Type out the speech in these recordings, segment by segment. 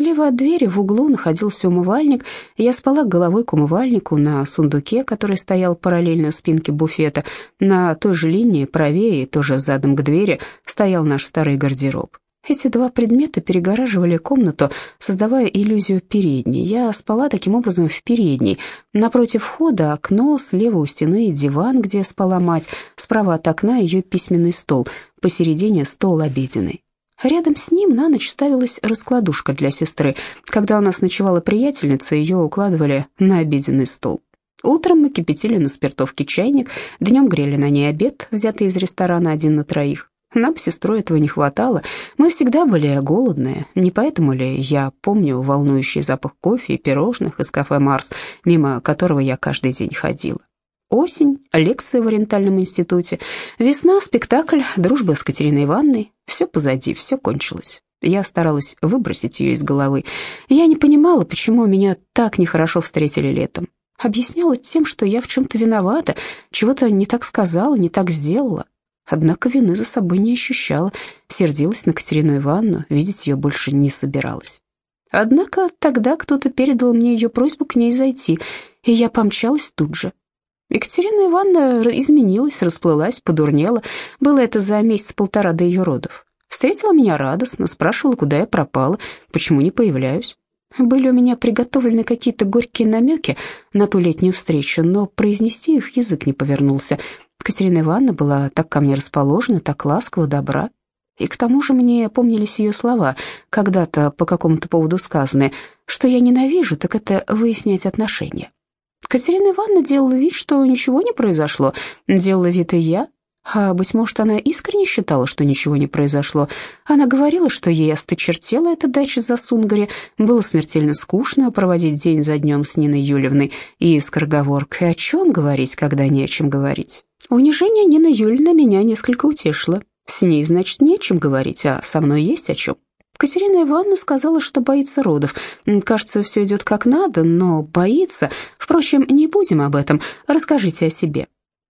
Слева от двери в углу находился умывальник. Я спала головой к умывальнику на сундуке, который стоял параллельно спинке буфета. На той же линии, правее тоже задом к двери, стоял наш старый гардероб. Эти два предмета перегораживали комнату, создавая иллюзию передней. Я спала таким образом в передней. Напротив входа окно, слева у стены диван, где спала мать, справа от окна ее письменный стол, посередине стол обеденный. Рядом с ним на ночь ставилась раскладушка для сестры. Когда у нас ночевала приятельница, ее укладывали на обеденный стол. Утром мы кипятили на спиртовке чайник, днем грели на ней обед, взятый из ресторана один на троих. Нам с сестрой этого не хватало. Мы всегда были голодные. Не поэтому ли я помню волнующий запах кофе и пирожных из кафе «Марс», мимо которого я каждый день ходила. Осень, лекции в Ориентальном институте, весна, спектакль, дружба с Катериной Ивановной. Все позади, все кончилось. Я старалась выбросить ее из головы. Я не понимала, почему меня так нехорошо встретили летом. Объясняла тем, что я в чем-то виновата, чего-то не так сказала, не так сделала. Однако вины за собой не ощущала, сердилась на Катерину Ивановну, видеть ее больше не собиралась. Однако тогда кто-то передал мне ее просьбу к ней зайти, и я помчалась тут же. Екатерина Ивановна изменилась, расплылась, подурнела. Было это за месяц-полтора до ее родов. Встретила меня радостно, спрашивала, куда я пропала, почему не появляюсь. Были у меня приготовлены какие-то горькие намеки на ту летнюю встречу, но произнести их язык не повернулся. Катерина Ивановна была так ко мне расположена, так ласково, добра. И к тому же мне помнились ее слова, когда-то по какому-то поводу сказанные, что я ненавижу, так это выяснять отношения. Катерина Ивановна делала вид, что ничего не произошло, делала вид и я, а, быть может, она искренне считала, что ничего не произошло. Она говорила, что ей осточертела эта дача за Сунгаре, было смертельно скучно проводить день за днем с Ниной Юлевной и скороговоркой. О чем говорить, когда не о чем говорить? Унижение Нины Юльевны меня несколько утешило. С ней, значит, не о чем говорить, а со мной есть о чем. Катерина Ивановна сказала, что боится родов. Кажется, все идет как надо, но боится. Впрочем, не будем об этом. Расскажите о себе.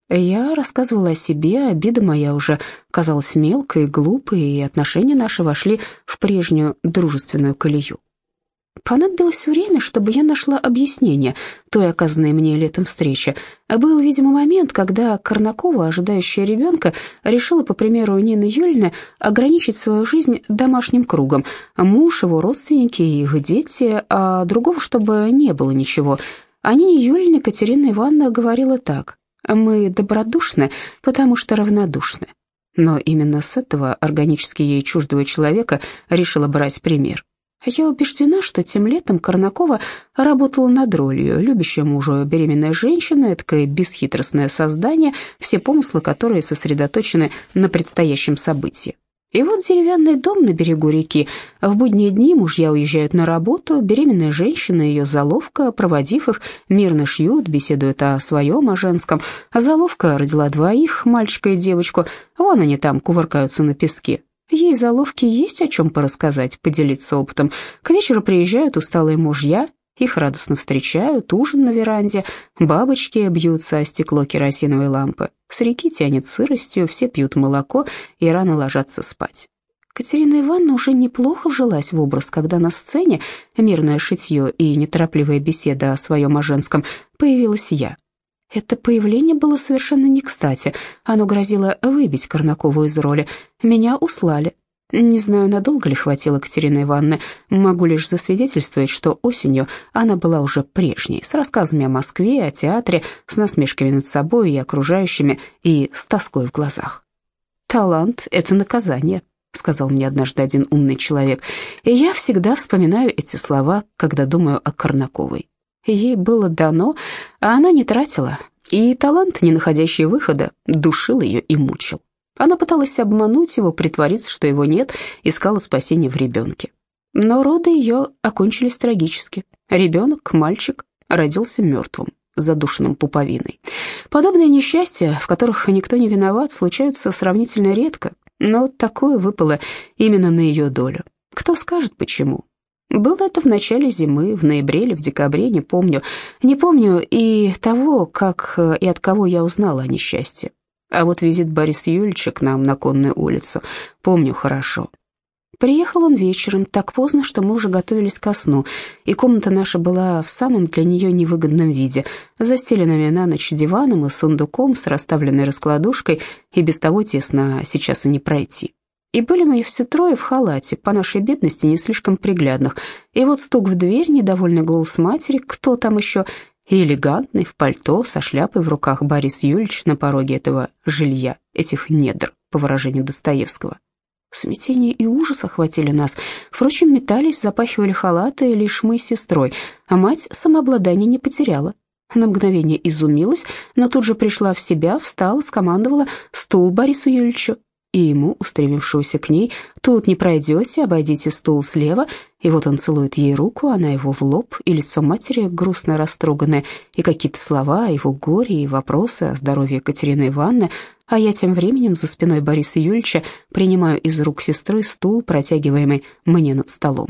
Я рассказывала о себе, обида моя уже казалась мелкой, глупой, и отношения наши вошли в прежнюю дружественную колею. Понадобилось время, чтобы я нашла объяснение той оказанной мне летом встречи. Был, видимо, момент, когда Корнакова, ожидающая ребенка, решила, по примеру Нины Юльны, ограничить свою жизнь домашним кругом. Муж, его родственники и их дети, а другого, чтобы не было ничего. О Нине Юльне Катерина Ивановна говорила так. «Мы добродушны, потому что равнодушны». Но именно с этого органически ей чуждого человека решила брать пример. Я убеждена, что тем летом Корнакова работала над ролью, любящая мужа беременная женщина, такое бесхитростное создание, все помыслы которые сосредоточены на предстоящем событии. И вот деревянный дом на берегу реки. В будние дни мужья уезжают на работу, беременная женщина и ее заловка, проводив их, мирно шьют, беседуют о своем, о женском. А заловка родила двоих, мальчика и девочку. Вон они там кувыркаются на песке. Ей заловки есть о чем порассказать, поделиться опытом. К вечеру приезжают усталые мужья, их радостно встречают, ужин на веранде, бабочки бьются о стекло керосиновой лампы. С реки тянет сыростью, все пьют молоко и рано ложатся спать. Катерина Ивановна уже неплохо вжилась в образ, когда на сцене мирное шитье и неторопливая беседа о своем о женском появилась я. Это появление было совершенно не кстати. Оно грозило выбить Корнакову из роли. Меня услали. Не знаю, надолго ли хватило Катерины Ивановны. Могу лишь засвидетельствовать, что осенью она была уже прежней, с рассказами о Москве, о театре, с насмешками над собой и окружающими, и с тоской в глазах. «Талант — это наказание», — сказал мне однажды один умный человек, и я всегда вспоминаю эти слова, когда думаю о Корнаковой. Ей было дано, а она не тратила, и талант, не находящий выхода, душил ее и мучил. Она пыталась обмануть его, притвориться, что его нет, искала спасения в ребенке. Но роды ее окончились трагически. Ребенок, мальчик, родился мертвым, задушенным пуповиной. Подобные несчастья, в которых никто не виноват, случаются сравнительно редко, но такое выпало именно на ее долю. Кто скажет, почему? Было это в начале зимы, в ноябре или в декабре, не помню. Не помню и того, как и от кого я узнала о несчастье. А вот визит Бориса Юльевича к нам на Конную улицу помню хорошо. Приехал он вечером, так поздно, что мы уже готовились ко сну, и комната наша была в самом для нее невыгодном виде, застеленными на ночь диваном и сундуком с расставленной раскладушкой, и без того тесно а сейчас и не пройти. И были мы все трое в халате, по нашей бедности не слишком приглядных. И вот стук в дверь, недовольный голос матери, кто там еще, и элегантный, в пальто, со шляпой в руках Борис Юльевич на пороге этого жилья, этих недр, по выражению Достоевского. Смятение и ужас охватили нас. Впрочем, метались, запахивали халаты лишь мы с сестрой, а мать самообладание не потеряла. На мгновение изумилась, но тут же пришла в себя, встала, скомандовала «стул Борису Юльевичу» и ему, устремившегося к ней, «Тут не пройдете, обойдите стул слева», и вот он целует ей руку, она его в лоб, и лицо матери грустно растроганное, и какие-то слова о его горе и вопросы о здоровье Екатерины Ивановны, а я тем временем за спиной Бориса Юльевича принимаю из рук сестры стул, протягиваемый мне над столом.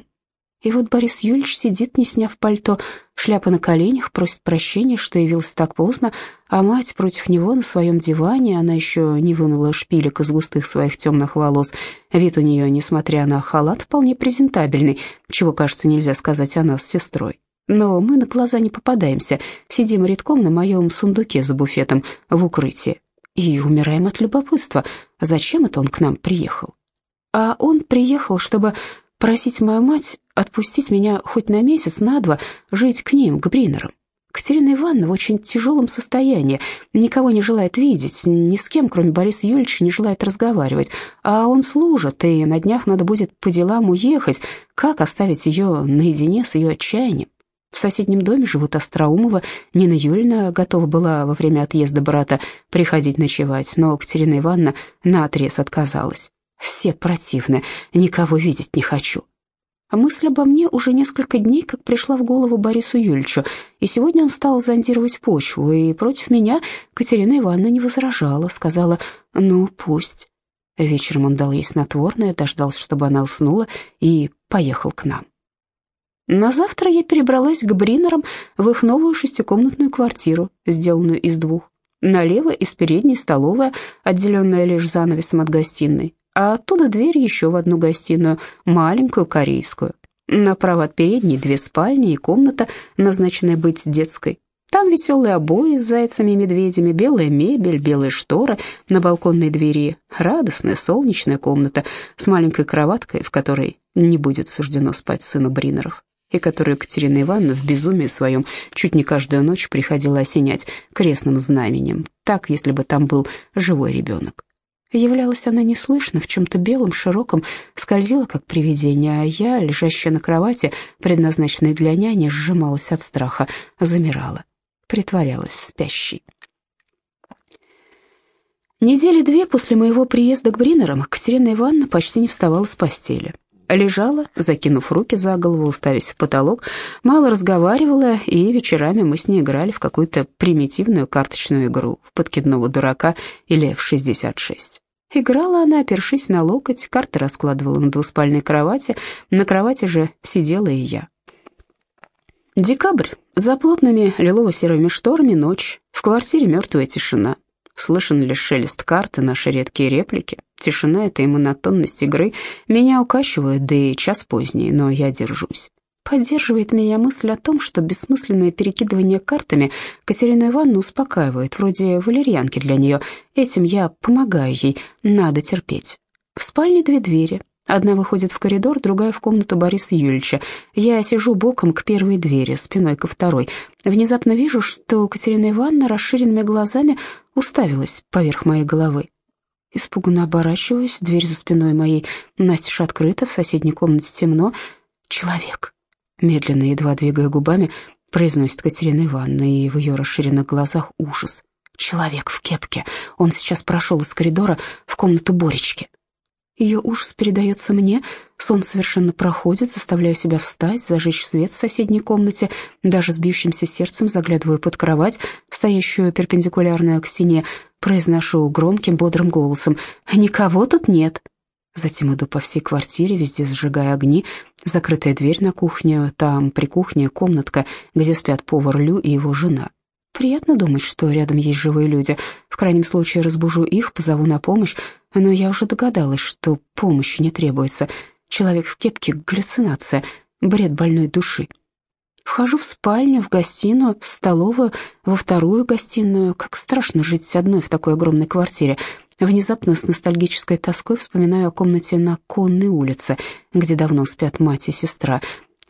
И вот Борис Юльевич сидит, не сняв пальто, шляпа на коленях, просит прощения, что явился так поздно, а мать против него на своем диване, она еще не вынула шпилек из густых своих темных волос. Вид у нее, несмотря на халат, вполне презентабельный, чего, кажется, нельзя сказать о нас с сестрой. Но мы на глаза не попадаемся, сидим редком на моем сундуке за буфетом в укрытии и умираем от любопытства. Зачем это он к нам приехал? А он приехал, чтобы просить мою мать отпустить меня хоть на месяц, на два, жить к ним, к Бринерам. Катерина Ивановна в очень тяжелом состоянии, никого не желает видеть, ни с кем, кроме Бориса Юрьевича, не желает разговаривать. А он служит, и на днях надо будет по делам уехать. Как оставить ее наедине с ее отчаянием? В соседнем доме живут Остроумова. Нина Юльна готова была во время отъезда брата приходить ночевать, но Катерина Ивановна наотрез отказалась. «Все противны, никого видеть не хочу». А мысль обо мне уже несколько дней как пришла в голову Борису Юльчу, и сегодня он стал зондировать почву, и против меня Катерина Ивановна не возражала, сказала «ну, пусть». Вечером он дал ей снотворное, дождался, чтобы она уснула, и поехал к нам. На завтра я перебралась к Бринерам в их новую шестикомнатную квартиру, сделанную из двух. Налево из передней столовая, отделенная лишь занавесом от гостиной а оттуда дверь еще в одну гостиную, маленькую корейскую. Направо от передней две спальни и комната, назначенная быть детской. Там веселые обои с зайцами и медведями, белая мебель, белые шторы на балконной двери, радостная солнечная комната с маленькой кроваткой, в которой не будет суждено спать сыну Бринеров, и которую Екатерина Ивановна в безумии своем чуть не каждую ночь приходила осенять крестным знаменем, так, если бы там был живой ребенок. Являлась она неслышно, в чем-то белом, широком, скользила, как привидение, а я, лежащая на кровати, предназначенной для няни, сжималась от страха, замирала, притворялась спящей. Недели две после моего приезда к Бринерам Катерина Ивановна почти не вставала с постели. Лежала, закинув руки за голову, уставясь в потолок, мало разговаривала, и вечерами мы с ней играли в какую-то примитивную карточную игру, в подкидного дурака или в 66. Играла она, опершись на локоть, карты раскладывала на двуспальной кровати, на кровати же сидела и я. Декабрь. За плотными лилово-серыми шторами ночь. В квартире мертвая тишина. Слышен лишь шелест карты, наши редкие реплики. Тишина эта и монотонность игры меня укачивают, да и час поздний, но я держусь. Поддерживает меня мысль о том, что бессмысленное перекидывание картами Катерина Ивановна успокаивает, вроде валерьянки для нее. Этим я помогаю ей, надо терпеть. В спальне две двери. Одна выходит в коридор, другая в комнату Бориса Юльевича. Я сижу боком к первой двери, спиной ко второй. Внезапно вижу, что Катерина Ивановна расширенными глазами уставилась поверх моей головы. Испуганно оборачиваюсь, дверь за спиной моей настежь открыта, в соседней комнате темно. Человек. Медленно, едва двигая губами, произносит Катерина Ивановна, и в ее расширенных глазах ужас. Человек в кепке. Он сейчас прошел из коридора в комнату Боречки. Ее ужас передается мне, сон совершенно проходит, заставляю себя встать, зажечь свет в соседней комнате, даже с бьющимся сердцем заглядываю под кровать, стоящую перпендикулярно к стене, произношу громким бодрым голосом «Никого тут нет». Затем иду по всей квартире, везде зажигая огни, закрытая дверь на кухню, там при кухне комнатка, где спят повар Лю и его жена. Приятно думать, что рядом есть живые люди. В крайнем случае разбужу их, позову на помощь, но я уже догадалась, что помощи не требуется. Человек в кепке — галлюцинация, бред больной души. Вхожу в спальню, в гостиную, в столовую, во вторую гостиную. Как страшно жить одной в такой огромной квартире. Внезапно с ностальгической тоской вспоминаю о комнате на Конной улице, где давно спят мать и сестра.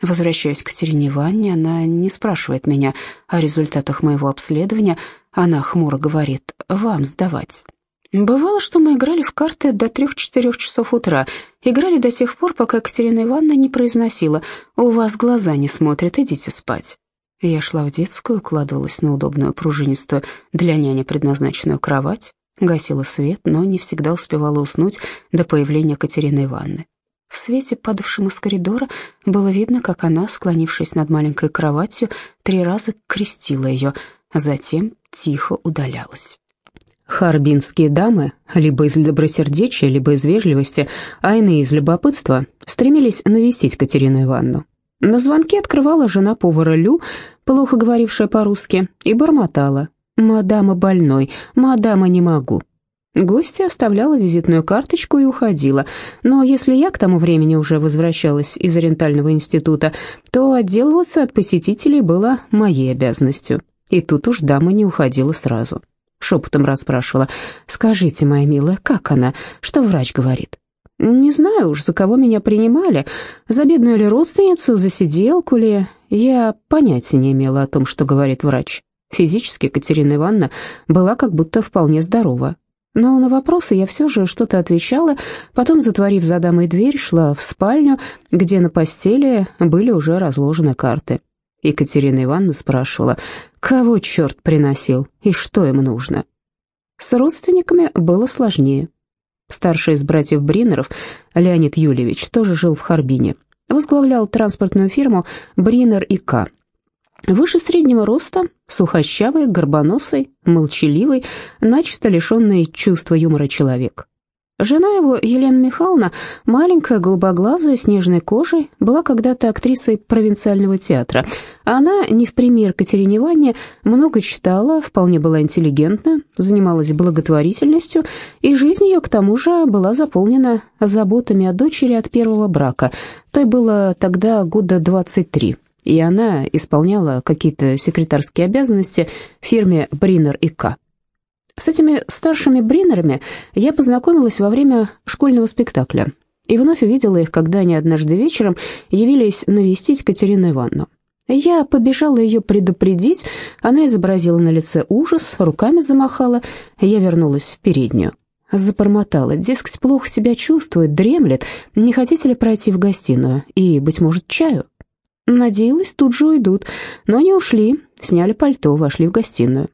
Возвращаюсь к Катерине Ивановне, она не спрашивает меня о результатах моего обследования, она хмуро говорит «вам сдавать». Бывало, что мы играли в карты до трех-четырех часов утра. Играли до тех пор, пока Екатерина Ивановна не произносила «У вас глаза не смотрят, идите спать». Я шла в детскую, укладывалась на удобную пружинистую для няни предназначенную кровать, гасила свет, но не всегда успевала уснуть до появления Катерины Ивановны. В свете, падавшем из коридора, было видно, как она, склонившись над маленькой кроватью, три раза крестила ее, а затем тихо удалялась. Харбинские дамы, либо из добросердечия, либо из вежливости, а иные из любопытства, стремились навестить Катерину Ивановну. На звонке открывала жена повара Лю, плохо говорившая по-русски, и бормотала «Мадама больной, мадама не могу». Гостья оставляла визитную карточку и уходила, но если я к тому времени уже возвращалась из Ориентального института, то отделываться от посетителей было моей обязанностью, и тут уж дама не уходила сразу шепотом расспрашивала. «Скажите, моя милая, как она? Что врач говорит?» «Не знаю уж, за кого меня принимали. За бедную ли родственницу, за сиделку ли. Я понятия не имела о том, что говорит врач. Физически Катерина Ивановна была как будто вполне здорова. Но на вопросы я все же что-то отвечала, потом, затворив за дамой дверь, шла в спальню, где на постели были уже разложены карты. Екатерина Ивановна спрашивала, кого черт приносил и что им нужно. С родственниками было сложнее. Старший из братьев Бринеров, Леонид Юлевич, тоже жил в Харбине. Возглавлял транспортную фирму «Бринер и К». Выше среднего роста, сухощавый, горбоносый, молчаливый, начисто лишенный чувства юмора человек. Жена его, Елена Михайловна, маленькая, голубоглазая, с нежной кожей, была когда-то актрисой провинциального театра. Она, не в пример Катерине Ивановне, много читала, вполне была интеллигентна, занималась благотворительностью, и жизнь ее, к тому же, была заполнена заботами о дочери от первого брака. Той было тогда года 23 и она исполняла какие-то секретарские обязанности в фирме «Бринер и К». С этими старшими Бриннерами я познакомилась во время школьного спектакля и вновь увидела их, когда они однажды вечером явились навестить Катерину Ивановну. Я побежала ее предупредить, она изобразила на лице ужас, руками замахала, я вернулась в переднюю. Запормотала, дескать, плохо себя чувствует, дремлет, не хотите ли пройти в гостиную и, быть может, чаю? Надеялась, тут же уйдут, но не ушли, сняли пальто, вошли в гостиную.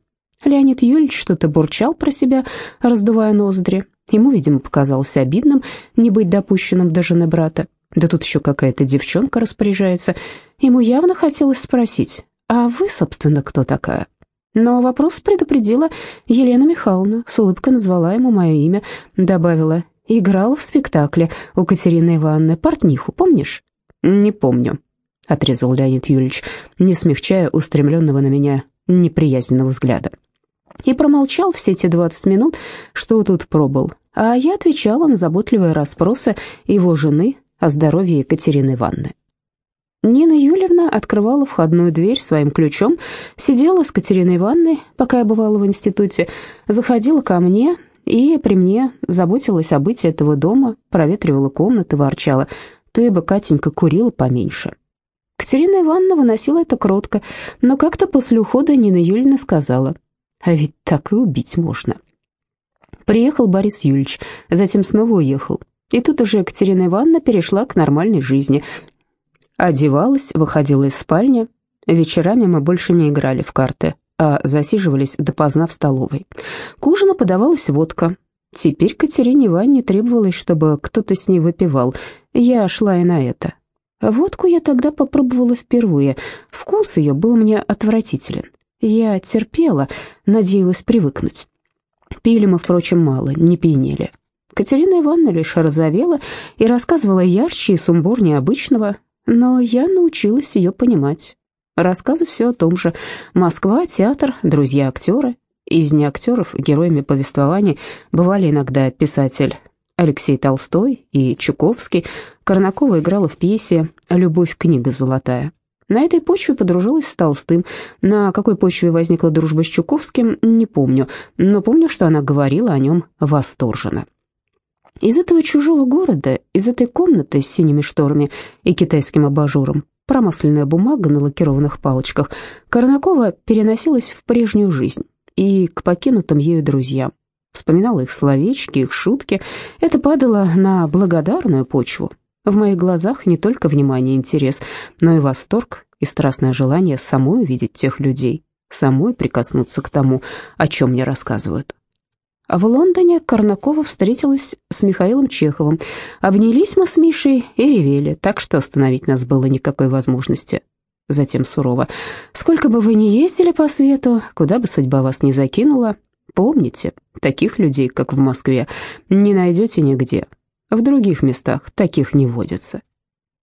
Леонид Юльевич что-то бурчал про себя, раздувая ноздри. Ему, видимо, показалось обидным не быть допущенным до жены брата. Да тут еще какая-то девчонка распоряжается. Ему явно хотелось спросить, а вы, собственно, кто такая? Но вопрос предупредила Елена Михайловна, с улыбкой назвала ему мое имя, добавила, играла в спектакле у Катерины Ивановны портниху, помнишь? Не помню, отрезал Леонид Юрьевич, не смягчая устремленного на меня неприязненного взгляда и промолчал все те 20 минут, что тут пробыл, а я отвечала на заботливые расспросы его жены о здоровье Екатерины Ивановны. Нина Юльевна открывала входную дверь своим ключом, сидела с Катериной Ивановной, пока я бывала в институте, заходила ко мне и при мне заботилась о быте этого дома, проветривала комнаты, ворчала. «Ты бы, Катенька, курила поменьше». Катерина Ивановна выносила это кротко, но как-то после ухода Нина Юльевна сказала – а ведь так и убить можно. Приехал Борис Юльевич, затем снова уехал. И тут уже Екатерина Ивановна перешла к нормальной жизни. Одевалась, выходила из спальни. Вечерами мы больше не играли в карты, а засиживались допоздна в столовой. К ужину подавалась водка. Теперь Катерине Ивановне требовалось, чтобы кто-то с ней выпивал. Я шла и на это. Водку я тогда попробовала впервые. Вкус ее был мне отвратителен. Я терпела, надеялась привыкнуть. Пили мы, впрочем, мало, не пьянели. Катерина Ивановна лишь розовела и рассказывала ярче и сумбурнее обычного, но я научилась ее понимать. Рассказы все о том же. Москва, театр, друзья-актеры. Из неактеров героями повествований бывали иногда писатель Алексей Толстой и Чуковский. Корнакова играла в пьесе «Любовь, книга золотая». На этой почве подружилась с Толстым. На какой почве возникла дружба с Чуковским, не помню, но помню, что она говорила о нем восторженно. Из этого чужого города, из этой комнаты с синими шторами и китайским абажуром, промасленная бумага на лакированных палочках, Корнакова переносилась в прежнюю жизнь и к покинутым ею друзьям. Вспоминала их словечки, их шутки. Это падало на благодарную почву. В моих глазах не только внимание и интерес, но и восторг и страстное желание самой увидеть тех людей, самой прикоснуться к тому, о чем мне рассказывают. В Лондоне Корнакова встретилась с Михаилом Чеховым. Обнялись мы с Мишей и ревели, так что остановить нас было никакой возможности. Затем сурово. «Сколько бы вы ни ездили по свету, куда бы судьба вас ни закинула, помните, таких людей, как в Москве, не найдете нигде. В других местах таких не водится».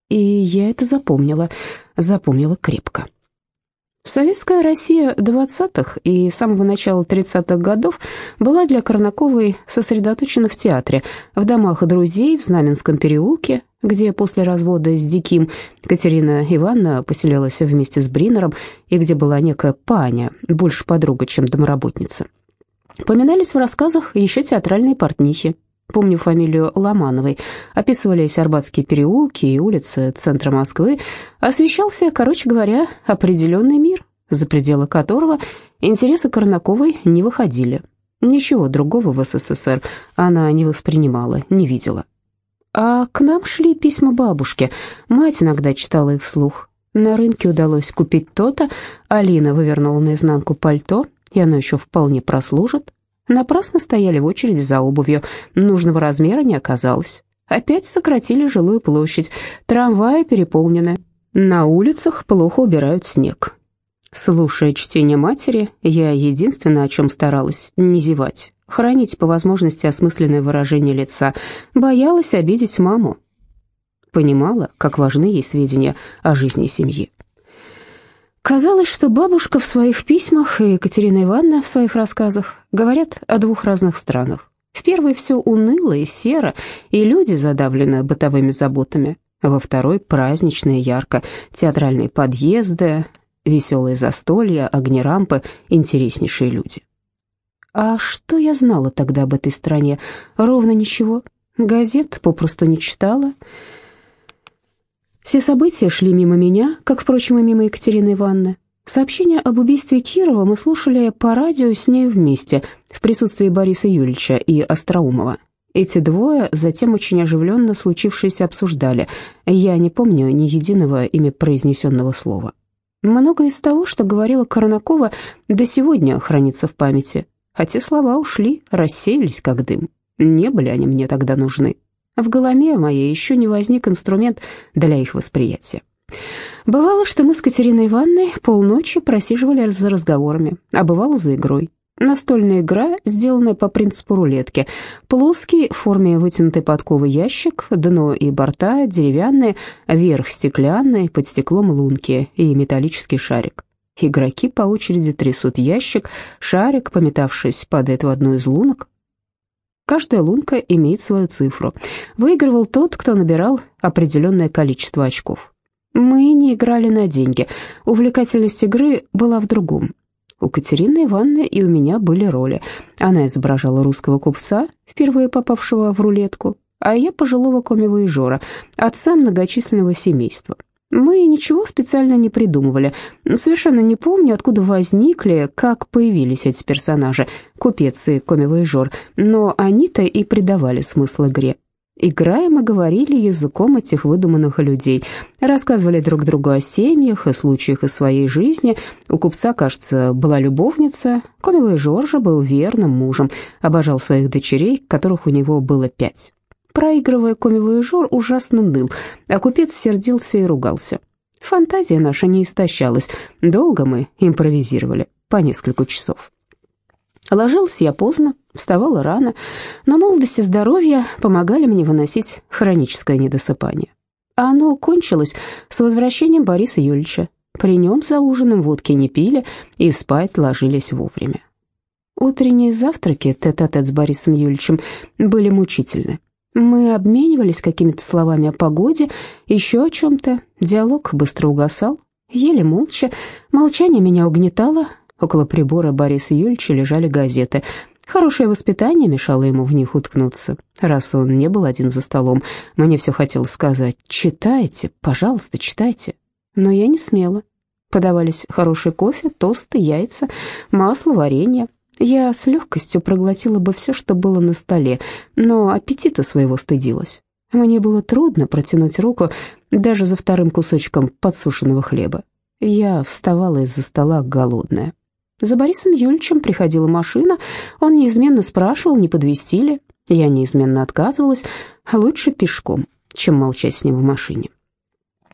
И я это запомнила, запомнила крепко. Советская Россия 20-х и самого начала 30-х годов была для Корнаковой сосредоточена в театре, в домах друзей в Знаменском переулке, где после развода с Диким Катерина Ивановна поселилась вместе с Бринером, и где была некая Паня, больше подруга, чем домработница. Поминались в рассказах еще театральные портнихи, помню фамилию Ломановой, описывались Арбатские переулки и улицы центра Москвы, освещался, короче говоря, определенный мир, за пределы которого интересы Корнаковой не выходили. Ничего другого в СССР она не воспринимала, не видела. А к нам шли письма бабушки, мать иногда читала их вслух. На рынке удалось купить то-то, Алина вывернула наизнанку пальто, и оно еще вполне прослужит. Напрасно стояли в очереди за обувью, нужного размера не оказалось. Опять сократили жилую площадь, трамваи переполнены. На улицах плохо убирают снег. Слушая чтение матери, я единственное, о чем старалась, не зевать, хранить по возможности осмысленное выражение лица, боялась обидеть маму. Понимала, как важны ей сведения о жизни семьи. Казалось, что бабушка в своих письмах и Екатерина Ивановна в своих рассказах говорят о двух разных странах. В первой все уныло и серо, и люди задавлены бытовыми заботами. Во второй празднично и ярко, театральные подъезды, веселые застолья, огни рампы, интереснейшие люди. А что я знала тогда об этой стране? Ровно ничего. Газет попросту не читала. Все события шли мимо меня, как, впрочем, и мимо Екатерины Ивановны. Сообщение об убийстве Кирова мы слушали по радио с ней вместе, в присутствии Бориса Юльевича и Остроумова. Эти двое затем очень оживленно случившееся обсуждали. Я не помню ни единого ими произнесенного слова. Многое из того, что говорила Коронакова, до сегодня хранится в памяти, хотя слова ушли, рассеялись как дым. Не были они мне тогда нужны. В голове моей еще не возник инструмент для их восприятия. Бывало, что мы с Катериной Ивановной полночи просиживали за разговорами, а бывало за игрой. Настольная игра, сделанная по принципу рулетки. Плоский, в форме вытянутой подковы ящик, дно и борта деревянные, верх стеклянный, под стеклом лунки и металлический шарик. Игроки по очереди трясут ящик, шарик, пометавшись, падает в одну из лунок, Каждая лунка имеет свою цифру. Выигрывал тот, кто набирал определенное количество очков. Мы не играли на деньги. Увлекательность игры была в другом. У Катерины Ивановны и у меня были роли. Она изображала русского купца, впервые попавшего в рулетку, а я пожилого комивоежора, отца многочисленного семейства. Мы ничего специально не придумывали. Совершенно не помню, откуда возникли, как появились эти персонажи, купец и комивояжер, но они-то и придавали смысл игре. Играя, мы говорили языком этих выдуманных людей, рассказывали друг другу о семьях и случаях из своей жизни. У купца, кажется, была любовница, комивый Жоржа был верным мужем, обожал своих дочерей, которых у него было пять. Проигрывая комивояжер, ужасно ныл, а купец сердился и ругался. Фантазия наша не истощалась. Долго мы импровизировали, по несколько часов. Ложился я поздно, вставала рано, но молодость и здоровье помогали мне выносить хроническое недосыпание. А оно кончилось с возвращением Бориса Юльевича. При нем за ужином водки не пили и спать ложились вовремя. Утренние завтраки, тет-а-тет -тет с Борисом Юльевичем, были мучительны. Мы обменивались какими-то словами о погоде, еще о чем-то. Диалог быстро угасал, еле молча. Молчание меня угнетало. Около прибора Бориса Юльевича лежали газеты. Хорошее воспитание мешало ему в них уткнуться. Раз он не был один за столом, мне все хотелось сказать «Читайте, пожалуйста, читайте». Но я не смела. Подавались хороший кофе, тосты, яйца, масло, варенье. Я с легкостью проглотила бы все, что было на столе, но аппетита своего стыдилась. Мне было трудно протянуть руку даже за вторым кусочком подсушенного хлеба. Я вставала из-за стола голодная. За Борисом Юльевичем приходила машина, он неизменно спрашивал, не подвезти ли. Я неизменно отказывалась, лучше пешком, чем молчать с ним в машине.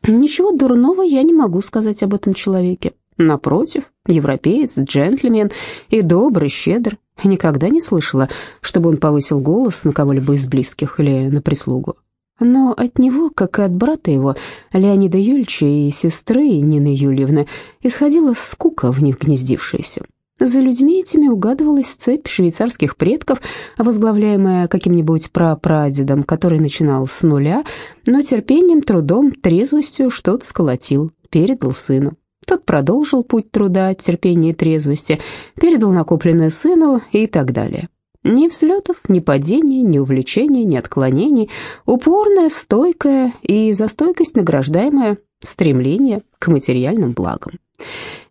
Ничего дурного я не могу сказать об этом человеке. Напротив, европеец, джентльмен и добрый, щедр. Никогда не слышала, чтобы он повысил голос на кого-либо из близких или на прислугу. Но от него, как и от брата его, Леонида Юльча и сестры Нины Юльевны, исходила скука в них гнездившаяся. За людьми этими угадывалась цепь швейцарских предков, возглавляемая каким-нибудь прапрадедом, который начинал с нуля, но терпением, трудом, трезвостью что-то сколотил, передал сыну. Тот продолжил путь труда, терпения и трезвости, передал накопленное сыну и так далее. Ни взлетов, ни падений, ни увлечений, ни отклонений, упорное, стойкое и за стойкость награждаемое стремление к материальным благам.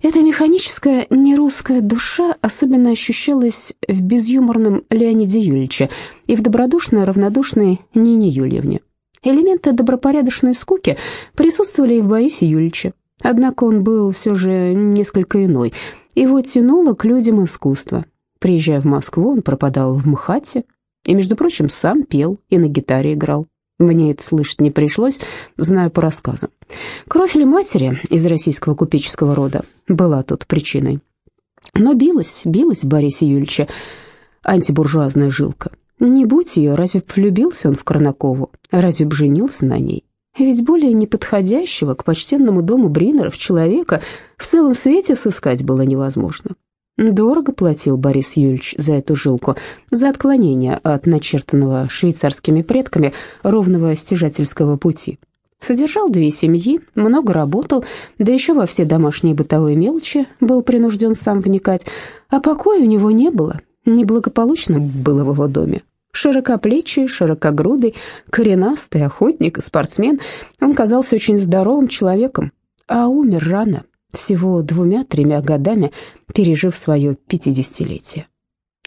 Эта механическая нерусская душа особенно ощущалась в безюморном Леониде Юльевиче и в добродушно-равнодушной Нине Юльевне. Элементы добропорядочной скуки присутствовали и в Борисе Юльевиче, однако он был все же несколько иной. Его тянуло к людям искусства. Приезжая в Москву, он пропадал в МХАТе и, между прочим, сам пел и на гитаре играл. Мне это слышать не пришлось, знаю по рассказам. Кровь ли матери из российского купеческого рода была тут причиной. Но билась, билась в Борисе Юльевича антибуржуазная жилка. Не будь ее, разве б влюбился он в Корнакову, разве б женился на ней? Ведь более неподходящего к почтенному дому Бринеров человека в целом свете сыскать было невозможно. Дорого платил Борис Юльевич за эту жилку, за отклонение от начертанного швейцарскими предками ровного стяжательского пути. Содержал две семьи, много работал, да еще во все домашние бытовые мелочи был принужден сам вникать, а покоя у него не было, неблагополучно было в его доме. Широкоплечий, широкогрудый, коренастый, охотник и спортсмен, он казался очень здоровым человеком, а умер рано, всего двумя-тремя годами пережив свое пятидесятилетие.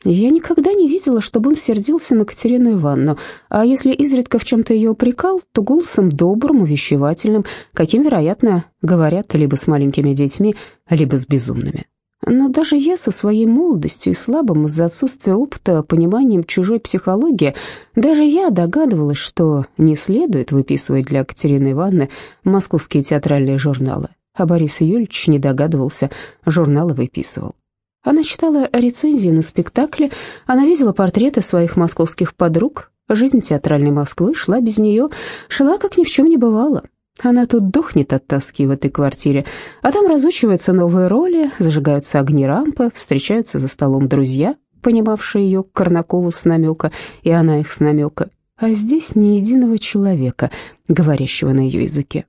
Я никогда не видела, чтобы он сердился на Катерину Ивановну, а если изредка в чем-то ее упрекал, то голосом добрым, увещевательным, каким, вероятно, говорят либо с маленькими детьми, либо с безумными. Но даже я со своей молодостью и слабым из-за отсутствия опыта пониманием чужой психологии, даже я догадывалась, что не следует выписывать для Катерины Ивановны московские театральные журналы а Борис Юльевич не догадывался, журналы выписывал. Она читала рецензии на спектакли, она видела портреты своих московских подруг, жизнь театральной Москвы шла без нее, шла, как ни в чем не бывало. Она тут дохнет от тоски в этой квартире, а там разучиваются новые роли, зажигаются огни рампы, встречаются за столом друзья, понимавшие ее Корнакову с намека, и она их с намека, а здесь ни единого человека, говорящего на ее языке.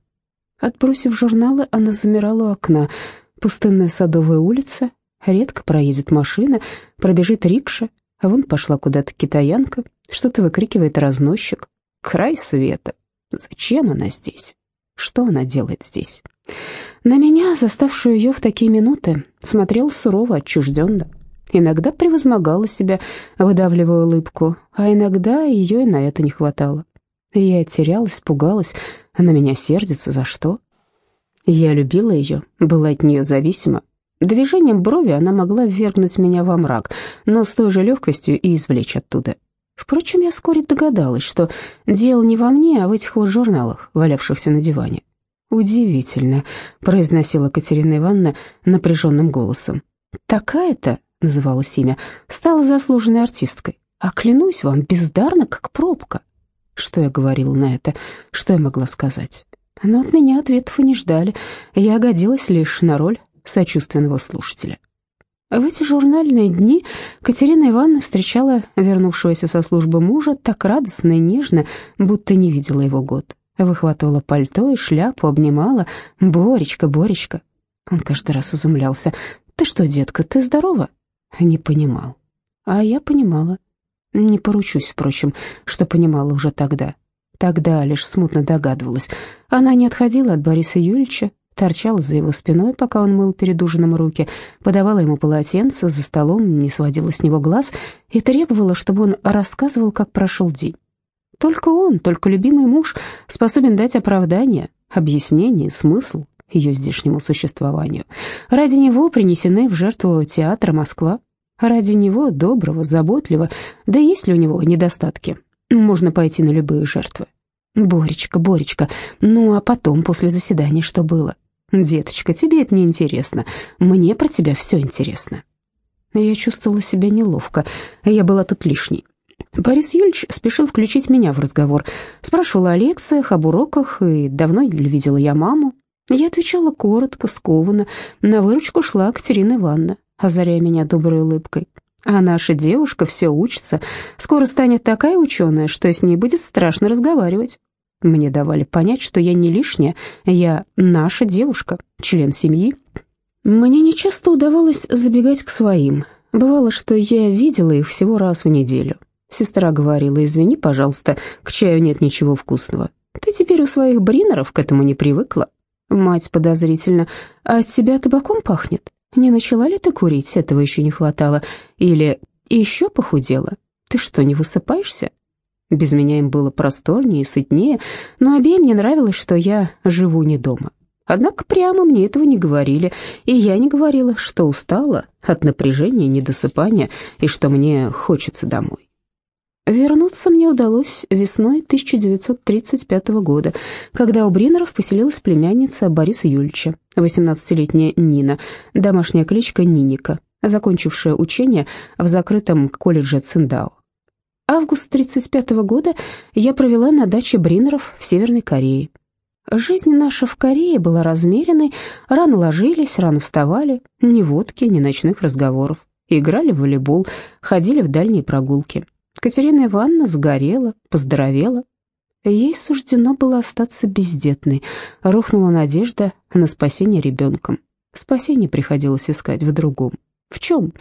Отбросив журналы, она замирала у окна. Пустынная садовая улица, редко проедет машина, пробежит рикша, а вон пошла куда-то китаянка, что-то выкрикивает разносчик. Край света. Зачем она здесь? Что она делает здесь? На меня, заставшую ее в такие минуты, смотрел сурово, отчужденно. Иногда превозмогала себя, выдавливая улыбку, а иногда ее и на это не хватало. Я терялась, пугалась, она меня сердится, за что? Я любила ее, была от нее зависима. Движением брови она могла ввергнуть меня во мрак, но с той же легкостью и извлечь оттуда. Впрочем, я вскоре догадалась, что дело не во мне, а в этих вот журналах, валявшихся на диване. «Удивительно», — произносила Катерина Ивановна напряженным голосом. «Такая-то», — называлась имя, — стала заслуженной артисткой. А клянусь вам, бездарно, как пробка. Что я говорила на это? Что я могла сказать? Но от меня ответов и не ждали. Я годилась лишь на роль сочувственного слушателя. В эти журнальные дни Катерина Ивановна встречала вернувшегося со службы мужа так радостно и нежно, будто не видела его год. Выхватывала пальто и шляпу, обнимала. «Боречка, Боречка!» Он каждый раз изумлялся. «Ты что, детка, ты здорова?» Не понимал. А я понимала. Не поручусь, впрочем, что понимала уже тогда. Тогда лишь смутно догадывалась. Она не отходила от Бориса Юрьевича, торчала за его спиной, пока он мыл перед ужином руки, подавала ему полотенце, за столом не сводила с него глаз и требовала, чтобы он рассказывал, как прошел день. Только он, только любимый муж способен дать оправдание, объяснение, смысл ее здешнему существованию. Ради него принесены в жертву театра Москва. Ради него, доброго, заботливого, да есть ли у него недостатки? Можно пойти на любые жертвы. Боречка, Боречка, ну а потом, после заседания, что было? «Деточка, тебе это не интересно. Мне про тебя все интересно». Я чувствовала себя неловко. Я была тут лишней. Борис Юльевич спешил включить меня в разговор. Спрашивала о лекциях, об уроках, и давно ли видела я маму. Я отвечала коротко, скованно. На выручку шла Катерина Ивановна, озаряя меня доброй улыбкой. А наша девушка все учится. Скоро станет такая ученая, что с ней будет страшно разговаривать. Мне давали понять, что я не лишняя, я наша девушка, член семьи. Мне нечасто удавалось забегать к своим. Бывало, что я видела их всего раз в неделю. Сестра говорила, извини, пожалуйста, к чаю нет ничего вкусного. Ты теперь у своих бринеров к этому не привыкла. Мать подозрительно, а от тебя табаком пахнет? Не начала ли ты курить? Этого еще не хватало. Или еще похудела? Ты что, не высыпаешься? Без меня им было просторнее и сытнее, но обеим не нравилось, что я живу не дома. Однако прямо мне этого не говорили, и я не говорила, что устала от напряжения, недосыпания и что мне хочется домой. Вернуться мне удалось весной 1935 года, когда у Бринеров поселилась племянница Бориса Юльча, 18-летняя Нина, домашняя кличка Ниника, закончившая учение в закрытом колледже Циндао. Август 1935 года я провела на даче Бринеров в Северной Корее. Жизнь наша в Корее была размеренной, рано ложились, рано вставали, ни водки, ни ночных разговоров. Играли в волейбол, ходили в дальние прогулки. Катерина Ивановна сгорела, поздоровела. Ей суждено было остаться бездетной. Рухнула надежда на спасение ребенком. Спасение приходилось искать в другом. В чем?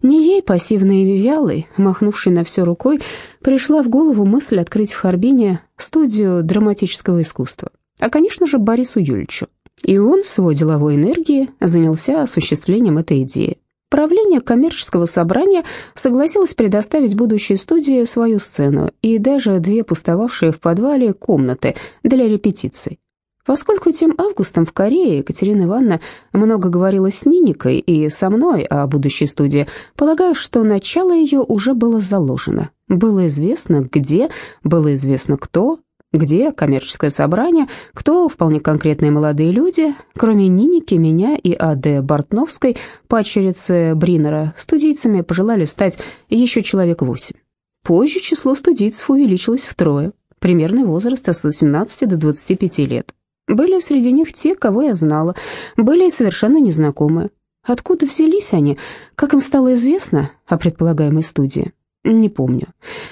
Не ей, пассивной и вялой, махнувшей на все рукой, пришла в голову мысль открыть в Харбине студию драматического искусства. А, конечно же, Борису Юльчу. И он, с деловой энергией, занялся осуществлением этой идеи. Правление коммерческого собрания согласилось предоставить будущей студии свою сцену и даже две пустовавшие в подвале комнаты для репетиций. Поскольку тем августом в Корее Екатерина Ивановна много говорила с Ниникой и со мной о будущей студии, полагаю, что начало ее уже было заложено. Было известно, где, было известно, кто, где коммерческое собрание, кто вполне конкретные молодые люди, кроме Ниники, меня и А.Д. Бортновской, падчерицы Бринера, студийцами пожелали стать еще человек восемь. Позже число студийцев увеличилось втрое, примерный возраст от 18 до 25 лет. Были среди них те, кого я знала, были и совершенно незнакомые. Откуда взялись они, как им стало известно о предполагаемой студии? Не помню.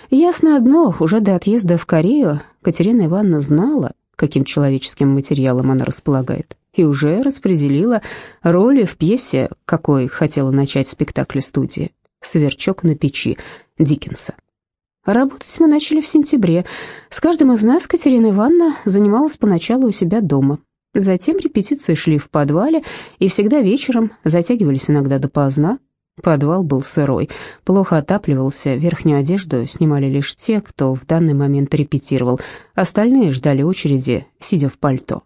Ясно одно, уже до отъезда в Корею Катерина Ивановна знала, каким человеческим материалом она располагает, и уже распределила роли в пьесе, какой хотела начать спектакль студии «Сверчок на печи» Диккенса. Работать мы начали в сентябре. С каждым из нас Катерина Ивановна занималась поначалу у себя дома. Затем репетиции шли в подвале, и всегда вечером затягивались иногда допоздна. Подвал был сырой, плохо отапливался, верхнюю одежду снимали лишь те, кто в данный момент репетировал, остальные ждали очереди, сидя в пальто.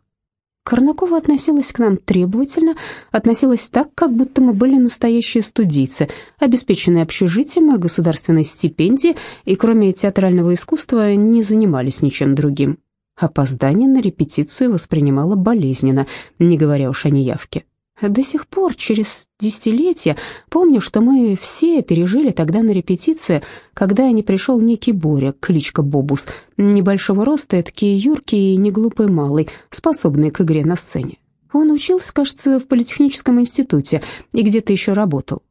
Корнакова относилась к нам требовательно, относилась так, как будто мы были настоящие студийцы, обеспеченные общежитием и государственной стипендией, и кроме театрального искусства не занимались ничем другим. Опоздание на репетицию воспринимала болезненно, не говоря уж о неявке. До сих пор, через десятилетия, помню, что мы все пережили тогда на репетиции, когда не пришел некий Боря, кличка Бобус, небольшого роста, эдакий юркий и неглупый малый, способный к игре на сцене. Он учился, кажется, в политехническом институте и где-то еще работал.